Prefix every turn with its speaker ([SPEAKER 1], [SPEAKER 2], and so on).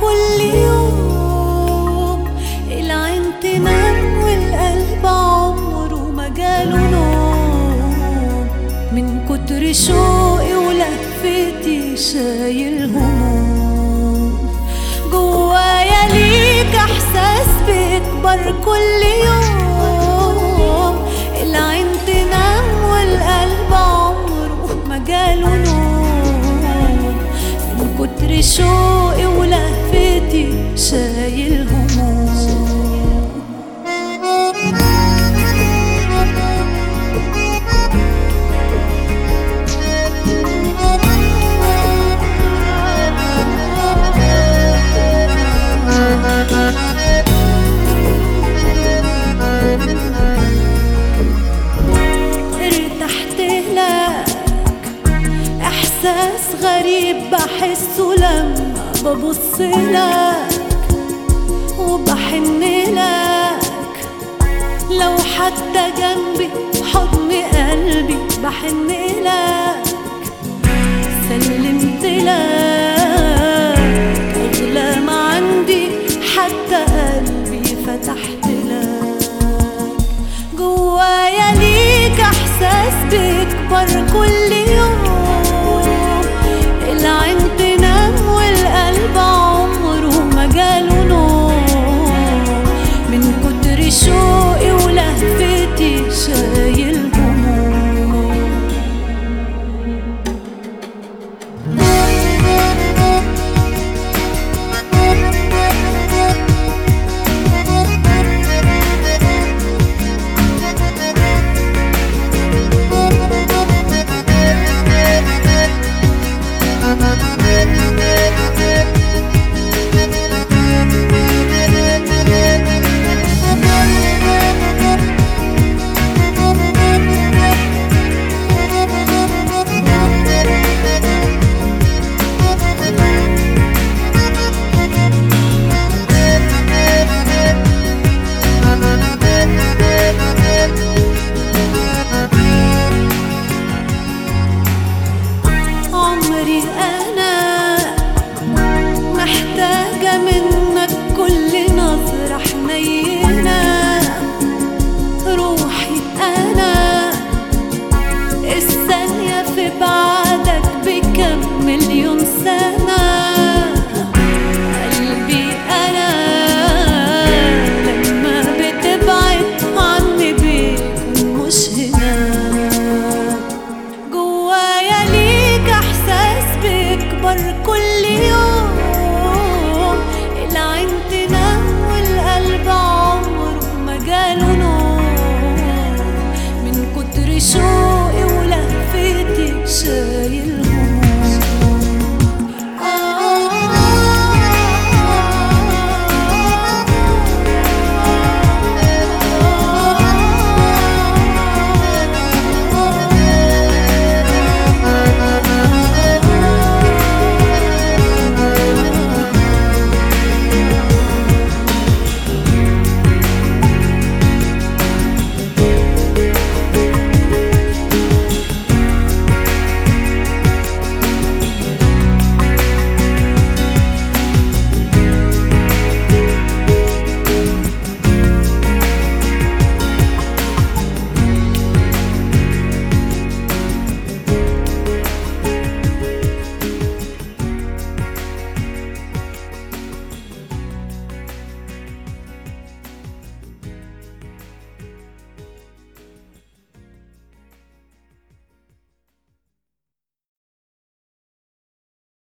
[SPEAKER 1] كل يوم العين تنام والقلب عمره ما جاله نوم. من كتر شوقي ولهفتي شايل هموم. جوايا ليك احساس بيكبر كل يوم. من كتر شوقي ولهفتي شايل إحساس غريب بحسه لما ببص لك وبحن لك. لو حتى جنبي حضن قلبي بحن لك. سلمت لك. أغلى ما عندي حتى قلبي فتحت لك. جوايا ليك إحساس بيكبر كل بيكبر كل